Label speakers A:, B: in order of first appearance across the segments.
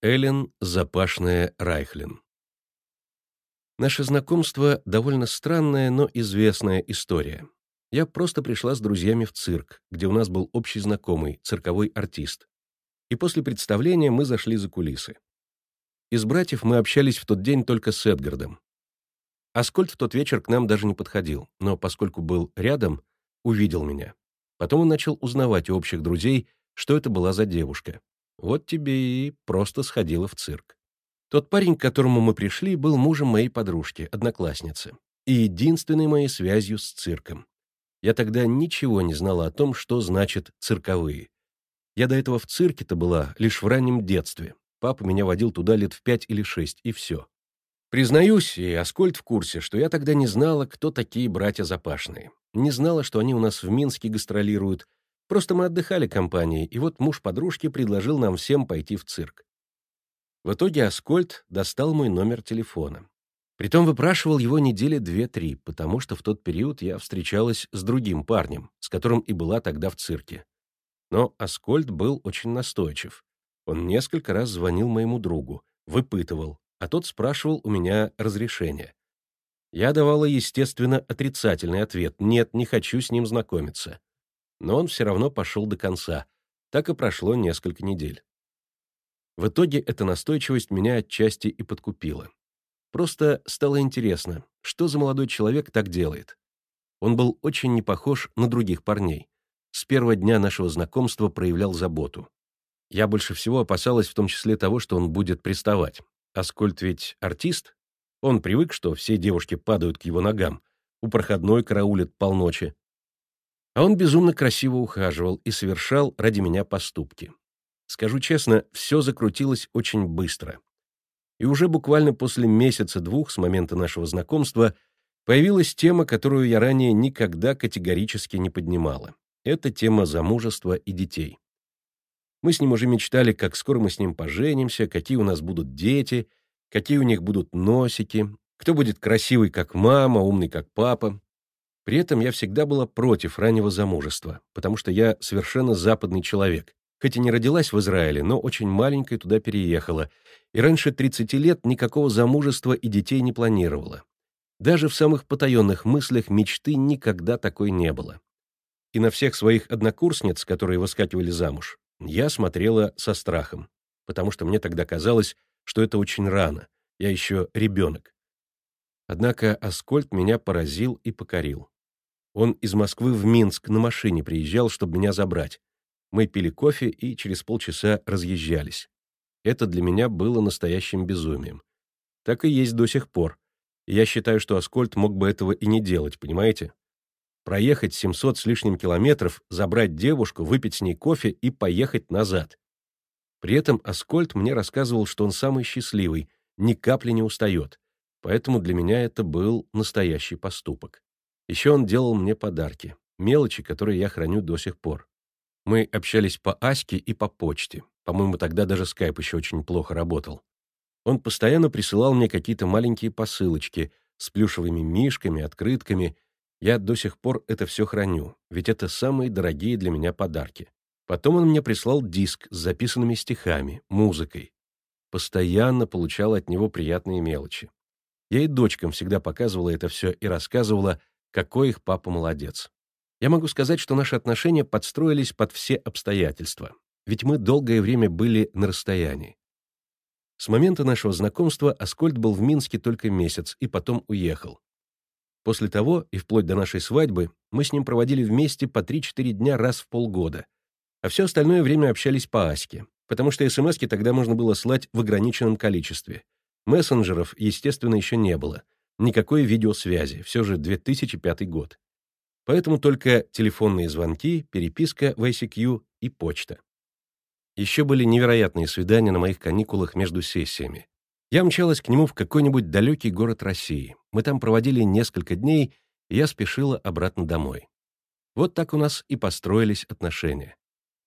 A: Эллен Запашная Райхлин Наше знакомство — довольно странная, но известная история. Я просто пришла с друзьями в цирк, где у нас был общий знакомый, цирковой артист. И после представления мы зашли за кулисы. Из братьев мы общались в тот день только с Эдгардом. Аскольд в тот вечер к нам даже не подходил, но поскольку был рядом, увидел меня. Потом он начал узнавать у общих друзей, что это была за девушка. Вот тебе и просто сходила в цирк. Тот парень, к которому мы пришли, был мужем моей подружки, одноклассницы, и единственной моей связью с цирком. Я тогда ничего не знала о том, что значит «цирковые». Я до этого в цирке-то была лишь в раннем детстве. Папа меня водил туда лет в пять или шесть, и все. Признаюсь, и Аскольд в курсе, что я тогда не знала, кто такие братья Запашные. Не знала, что они у нас в Минске гастролируют, Просто мы отдыхали компанией, и вот муж подружки предложил нам всем пойти в цирк. В итоге Аскольд достал мой номер телефона. Притом выпрашивал его недели две-три, потому что в тот период я встречалась с другим парнем, с которым и была тогда в цирке. Но Аскольд был очень настойчив. Он несколько раз звонил моему другу, выпытывал, а тот спрашивал у меня разрешения. Я давала, естественно, отрицательный ответ «нет, не хочу с ним знакомиться» но он все равно пошел до конца. Так и прошло несколько недель. В итоге эта настойчивость меня отчасти и подкупила. Просто стало интересно, что за молодой человек так делает. Он был очень не похож на других парней. С первого дня нашего знакомства проявлял заботу. Я больше всего опасалась в том числе того, что он будет приставать. Аскольд ведь артист. Он привык, что все девушки падают к его ногам. У проходной караулит полночи. А он безумно красиво ухаживал и совершал ради меня поступки. Скажу честно, все закрутилось очень быстро. И уже буквально после месяца-двух с момента нашего знакомства появилась тема, которую я ранее никогда категорически не поднимала. Это тема замужества и детей. Мы с ним уже мечтали, как скоро мы с ним поженимся, какие у нас будут дети, какие у них будут носики, кто будет красивый, как мама, умный, как папа, при этом я всегда была против раннего замужества, потому что я совершенно западный человек. Хоть и не родилась в Израиле, но очень маленькой туда переехала, и раньше 30 лет никакого замужества и детей не планировала. Даже в самых потаенных мыслях мечты никогда такой не было. И на всех своих однокурсниц, которые выскакивали замуж, я смотрела со страхом, потому что мне тогда казалось, что это очень рано, я еще ребенок. Однако Аскольд меня поразил и покорил. Он из Москвы в Минск на машине приезжал, чтобы меня забрать. Мы пили кофе и через полчаса разъезжались. Это для меня было настоящим безумием. Так и есть до сих пор. я считаю, что Аскольд мог бы этого и не делать, понимаете? Проехать 700 с лишним километров, забрать девушку, выпить с ней кофе и поехать назад. При этом Аскольд мне рассказывал, что он самый счастливый, ни капли не устает. Поэтому для меня это был настоящий поступок. Еще он делал мне подарки, мелочи, которые я храню до сих пор. Мы общались по Аське и по почте. По-моему, тогда даже скайп еще очень плохо работал. Он постоянно присылал мне какие-то маленькие посылочки с плюшевыми мишками, открытками. Я до сих пор это все храню, ведь это самые дорогие для меня подарки. Потом он мне прислал диск с записанными стихами, музыкой. Постоянно получал от него приятные мелочи. Я и дочкам всегда показывала это все и рассказывала, какой их папа молодец. Я могу сказать, что наши отношения подстроились под все обстоятельства, ведь мы долгое время были на расстоянии. С момента нашего знакомства Аскольд был в Минске только месяц и потом уехал. После того и вплоть до нашей свадьбы мы с ним проводили вместе по 3-4 дня раз в полгода, а все остальное время общались по Аське, потому что смс тогда можно было слать в ограниченном количестве. Мессенджеров, естественно, еще не было — Никакой видеосвязи, все же 2005 год. Поэтому только телефонные звонки, переписка в ICQ и почта. Еще были невероятные свидания на моих каникулах между сессиями. Я мчалась к нему в какой-нибудь далекий город России. Мы там проводили несколько дней, и я спешила обратно домой. Вот так у нас и построились отношения.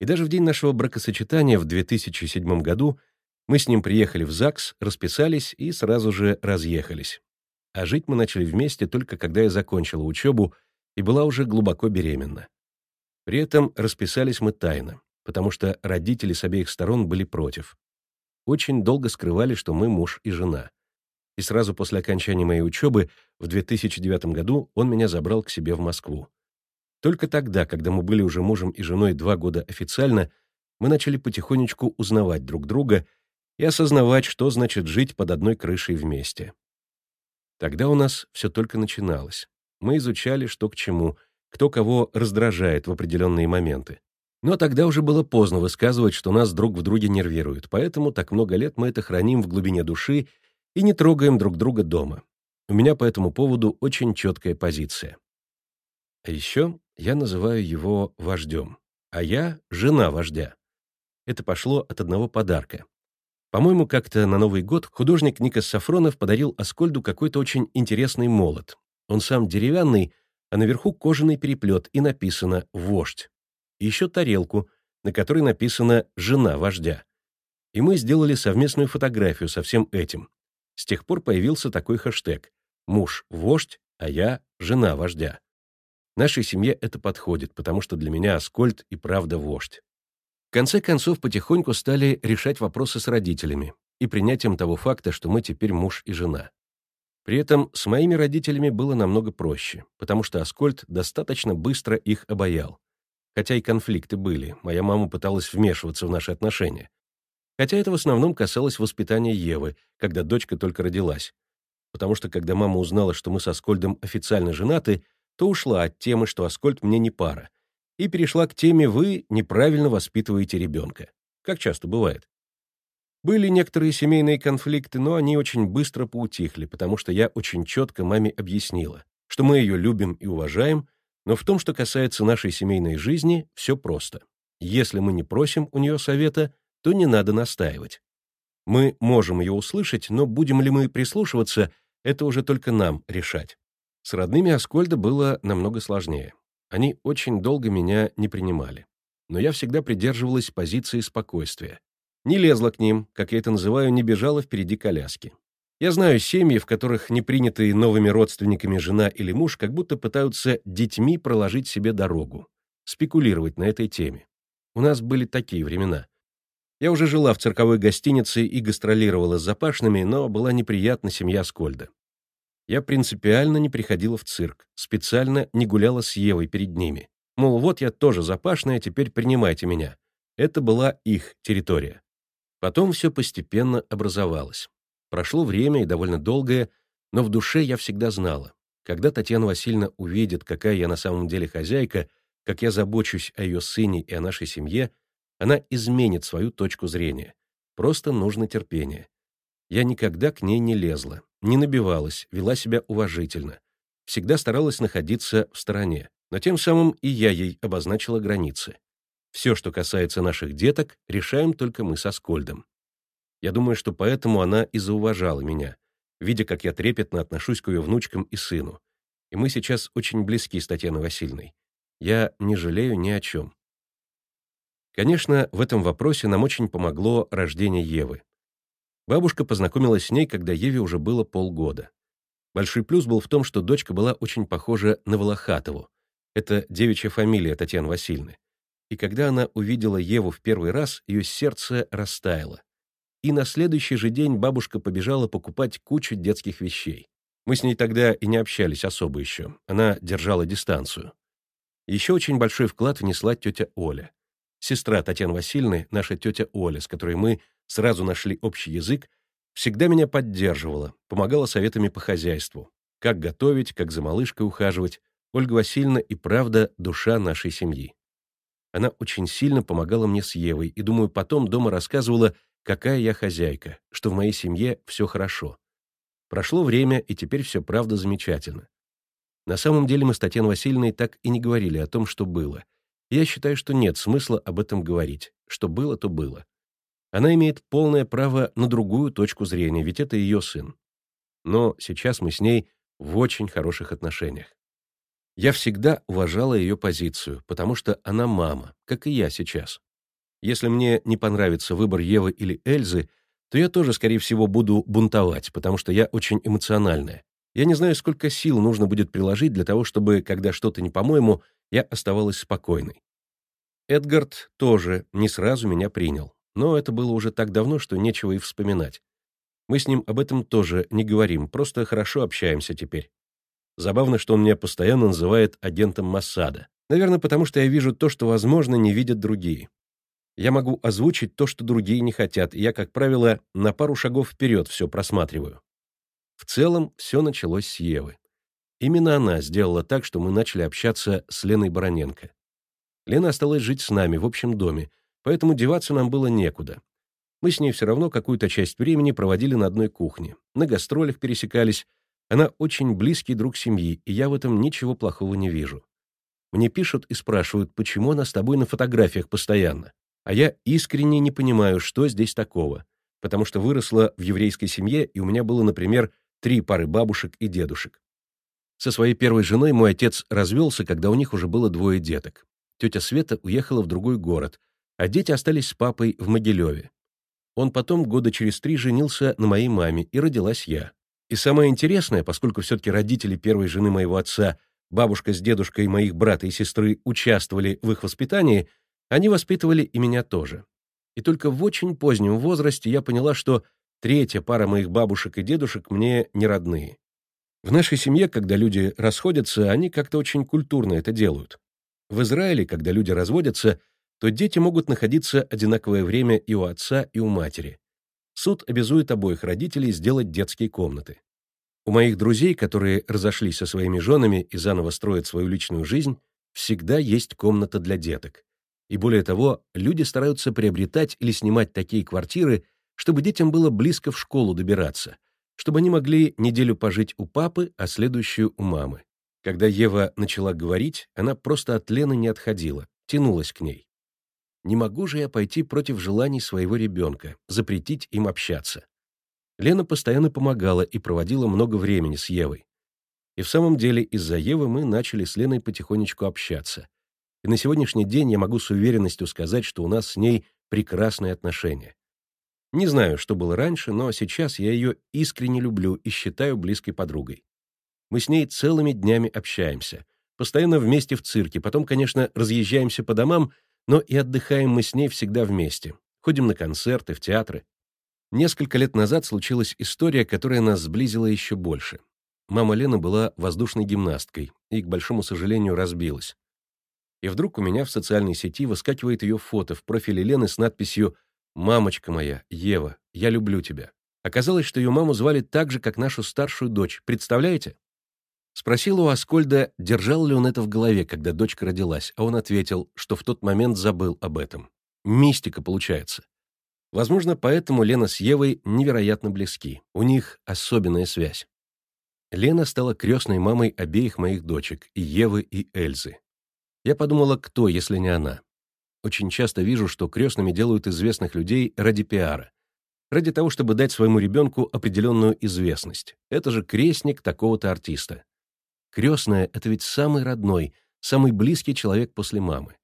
A: И даже в день нашего бракосочетания в 2007 году мы с ним приехали в ЗАГС, расписались и сразу же разъехались а жить мы начали вместе только когда я закончила учебу и была уже глубоко беременна. При этом расписались мы тайно, потому что родители с обеих сторон были против. очень долго скрывали, что мы муж и жена. И сразу после окончания моей учебы в 2009 году он меня забрал к себе в Москву. Только тогда, когда мы были уже мужем и женой два года официально, мы начали потихонечку узнавать друг друга и осознавать, что значит жить под одной крышей вместе. Тогда у нас все только начиналось. Мы изучали, что к чему, кто кого раздражает в определенные моменты. Но тогда уже было поздно высказывать, что нас друг в друге нервирует, поэтому так много лет мы это храним в глубине души и не трогаем друг друга дома. У меня по этому поводу очень четкая позиция. А еще я называю его вождем, а я — жена вождя. Это пошло от одного подарка. По-моему, как-то на Новый год художник Никас Сафронов подарил Аскольду какой-то очень интересный молот. Он сам деревянный, а наверху кожаный переплет, и написано «Вождь». И еще тарелку, на которой написано «Жена вождя». И мы сделали совместную фотографию со всем этим. С тех пор появился такой хэштег «Муж — вождь, а я — жена вождя». Нашей семье это подходит, потому что для меня Аскольд и правда вождь. В конце концов, потихоньку стали решать вопросы с родителями и принятием того факта, что мы теперь муж и жена. При этом с моими родителями было намного проще, потому что Аскольд достаточно быстро их обаял. Хотя и конфликты были, моя мама пыталась вмешиваться в наши отношения. Хотя это в основном касалось воспитания Евы, когда дочка только родилась. Потому что когда мама узнала, что мы с Аскольдом официально женаты, то ушла от темы, что Аскольд мне не пара, и перешла к теме «Вы неправильно воспитываете ребенка», как часто бывает. Были некоторые семейные конфликты, но они очень быстро поутихли, потому что я очень четко маме объяснила, что мы ее любим и уважаем, но в том, что касается нашей семейной жизни, все просто. Если мы не просим у нее совета, то не надо настаивать. Мы можем ее услышать, но будем ли мы прислушиваться, это уже только нам решать. С родными Аскольда было намного сложнее. Они очень долго меня не принимали. Но я всегда придерживалась позиции спокойствия. Не лезла к ним, как я это называю, не бежала впереди коляски. Я знаю семьи, в которых непринятые новыми родственниками жена или муж как будто пытаются детьми проложить себе дорогу, спекулировать на этой теме. У нас были такие времена. Я уже жила в цирковой гостинице и гастролировала с запашными, но была неприятна семья Скольда я принципиально не приходила в цирк, специально не гуляла с Евой перед ними. Мол, вот я тоже запашная, теперь принимайте меня. Это была их территория. Потом все постепенно образовалось. Прошло время и довольно долгое, но в душе я всегда знала. Когда Татьяна Васильевна увидит, какая я на самом деле хозяйка, как я забочусь о ее сыне и о нашей семье, она изменит свою точку зрения. Просто нужно терпение. Я никогда к ней не лезла, не набивалась, вела себя уважительно. Всегда старалась находиться в стороне, но тем самым и я ей обозначила границы. Все, что касается наших деток, решаем только мы со Скольдом. Я думаю, что поэтому она и зауважала меня, видя, как я трепетно отношусь к ее внучкам и сыну. И мы сейчас очень близки с Татьяной Васильевной. Я не жалею ни о чем. Конечно, в этом вопросе нам очень помогло рождение Евы. Бабушка познакомилась с ней, когда Еве уже было полгода. Большой плюс был в том, что дочка была очень похожа на Волохатову. Это девичья фамилия Татьяны Васильевны. И когда она увидела Еву в первый раз, ее сердце растаяло. И на следующий же день бабушка побежала покупать кучу детских вещей. Мы с ней тогда и не общались особо еще. Она держала дистанцию. Еще очень большой вклад внесла тетя Оля. Сестра Татьяны Васильевны, наша тетя Оля, с которой мы сразу нашли общий язык, всегда меня поддерживала, помогала советами по хозяйству. Как готовить, как за малышкой ухаживать. Ольга Васильевна и правда душа нашей семьи. Она очень сильно помогала мне с Евой, и, думаю, потом дома рассказывала, какая я хозяйка, что в моей семье все хорошо. Прошло время, и теперь все правда замечательно. На самом деле мы с Татьяной Васильевной так и не говорили о том, что было. Я считаю, что нет смысла об этом говорить. Что было, то было. Она имеет полное право на другую точку зрения, ведь это ее сын. Но сейчас мы с ней в очень хороших отношениях. Я всегда уважала ее позицию, потому что она мама, как и я сейчас. Если мне не понравится выбор Евы или Эльзы, то я тоже, скорее всего, буду бунтовать, потому что я очень эмоциональная. Я не знаю, сколько сил нужно будет приложить для того, чтобы, когда что-то не по-моему, я оставалась спокойной. Эдгард тоже не сразу меня принял но это было уже так давно, что нечего и вспоминать. Мы с ним об этом тоже не говорим, просто хорошо общаемся теперь. Забавно, что он меня постоянно называет агентом Массада. Наверное, потому что я вижу то, что, возможно, не видят другие. Я могу озвучить то, что другие не хотят, и я, как правило, на пару шагов вперед все просматриваю. В целом, все началось с Евы. Именно она сделала так, что мы начали общаться с Леной Бароненко. Лена осталась жить с нами в общем доме, поэтому деваться нам было некуда. Мы с ней все равно какую-то часть времени проводили на одной кухне, на гастролях пересекались. Она очень близкий друг семьи, и я в этом ничего плохого не вижу. Мне пишут и спрашивают, почему она с тобой на фотографиях постоянно. А я искренне не понимаю, что здесь такого, потому что выросла в еврейской семье, и у меня было, например, три пары бабушек и дедушек. Со своей первой женой мой отец развелся, когда у них уже было двое деток. Тетя Света уехала в другой город, а дети остались с папой в Могилеве. Он потом года через три женился на моей маме, и родилась я. И самое интересное, поскольку все-таки родители первой жены моего отца, бабушка с дедушкой моих брата и сестры участвовали в их воспитании, они воспитывали и меня тоже. И только в очень позднем возрасте я поняла, что третья пара моих бабушек и дедушек мне не родные. В нашей семье, когда люди расходятся, они как-то очень культурно это делают. В Израиле, когда люди разводятся, то дети могут находиться одинаковое время и у отца, и у матери. Суд обязует обоих родителей сделать детские комнаты. У моих друзей, которые разошлись со своими женами и заново строят свою личную жизнь, всегда есть комната для деток. И более того, люди стараются приобретать или снимать такие квартиры, чтобы детям было близко в школу добираться, чтобы они могли неделю пожить у папы, а следующую у мамы. Когда Ева начала говорить, она просто от Лены не отходила, тянулась к ней. Не могу же я пойти против желаний своего ребенка, запретить им общаться. Лена постоянно помогала и проводила много времени с Евой. И в самом деле из-за Евы мы начали с Леной потихонечку общаться и на сегодняшний день я могу с уверенностью сказать, что у нас с ней прекрасные отношения. Не знаю, что было раньше, но сейчас я ее искренне люблю и считаю близкой подругой. Мы с ней целыми днями общаемся, постоянно вместе в цирке, потом, конечно, разъезжаемся по домам, но и отдыхаем мы с ней всегда вместе, ходим на концерты, в театры. Несколько лет назад случилась история, которая нас сблизила еще больше. Мама Лены была воздушной гимнасткой и, к большому сожалению, разбилась и вдруг у меня в социальной сети выскакивает ее фото в профиле Лены с надписью «Мамочка моя, Ева, я люблю тебя». Оказалось, что ее маму звали так же, как нашу старшую дочь. Представляете? Спросил у Аскольда, держал ли он это в голове, когда дочка родилась, а он ответил, что в тот момент забыл об этом. Мистика получается. Возможно, поэтому Лена с Евой невероятно близки. У них особенная связь. Лена стала крестной мамой обеих моих дочек, и Евы, и Эльзы. Я подумала, кто, если не она. Очень часто вижу, что крестными делают известных людей ради пиара. Ради того, чтобы дать своему ребенку определенную известность. Это же крестник такого-то артиста. Крестная — это ведь самый родной, самый близкий человек после мамы.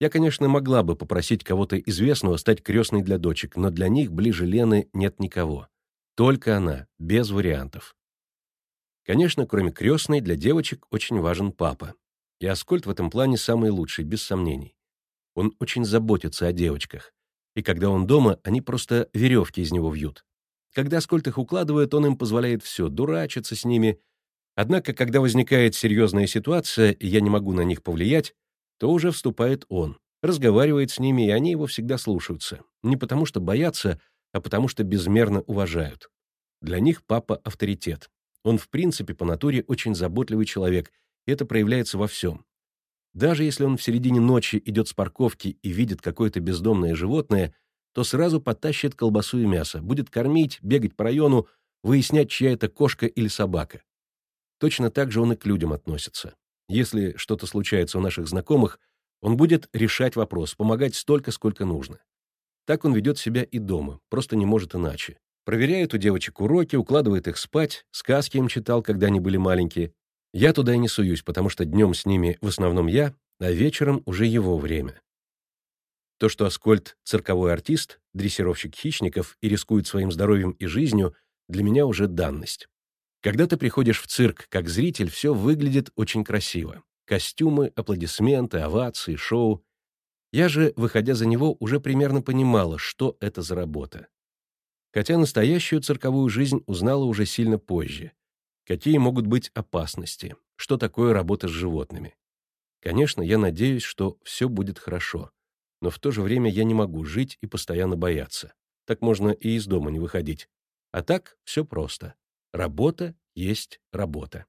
A: Я, конечно, могла бы попросить кого-то известного стать крестной для дочек, но для них ближе Лены нет никого. Только она, без вариантов. Конечно, кроме крестной, для девочек очень важен папа. И Аскольд в этом плане самый лучший, без сомнений. Он очень заботится о девочках. И когда он дома, они просто веревки из него вьют. Когда Аскольд их укладывает, он им позволяет все, дурачиться с ними. Однако, когда возникает серьезная ситуация, и я не могу на них повлиять, то уже вступает он, разговаривает с ними, и они его всегда слушаются. Не потому что боятся, а потому что безмерно уважают. Для них папа — авторитет. Он, в принципе, по натуре очень заботливый человек — это проявляется во всем. Даже если он в середине ночи идет с парковки и видит какое-то бездомное животное, то сразу потащит колбасу и мясо, будет кормить, бегать по району, выяснять, чья это кошка или собака. Точно так же он и к людям относится. Если что-то случается у наших знакомых, он будет решать вопрос, помогать столько, сколько нужно. Так он ведет себя и дома, просто не может иначе. Проверяет у девочек уроки, укладывает их спать, сказки им читал, когда они были маленькие, я туда и не суюсь, потому что днем с ними в основном я, а вечером уже его время. То, что Аскольд — цирковой артист, дрессировщик хищников и рискует своим здоровьем и жизнью, для меня уже данность. Когда ты приходишь в цирк как зритель, все выглядит очень красиво. Костюмы, аплодисменты, овации, шоу. Я же, выходя за него, уже примерно понимала, что это за работа. Хотя настоящую цирковую жизнь узнала уже сильно позже. Какие могут быть опасности, что такое работа с животными. Конечно, я надеюсь, что все будет хорошо, но в то же время я не могу жить и постоянно бояться. Так можно и из дома не выходить. А так все просто. Работа есть работа.